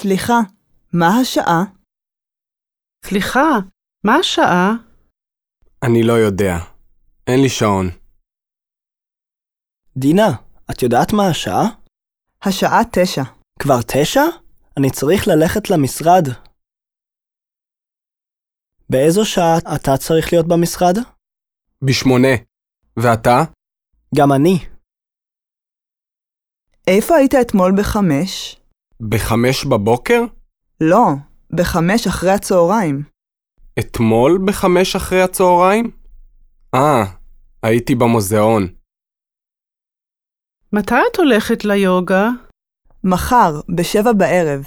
סליחה, מה השעה? סליחה, מה השעה? אני לא יודע. אין לי שעון. דינה, את יודעת מה השעה? השעה תשע. כבר תשע? אני צריך ללכת למשרד. באיזו שעה אתה צריך להיות במשרד? בשמונה. ואתה? גם אני. איפה היית אתמול בחמש? בחמש בבוקר? לא, בחמש אחרי הצהריים. אתמול בחמש אחרי הצהריים? אה, הייתי במוזיאון. מתי את הולכת ליוגה? מחר, בשבע בערב.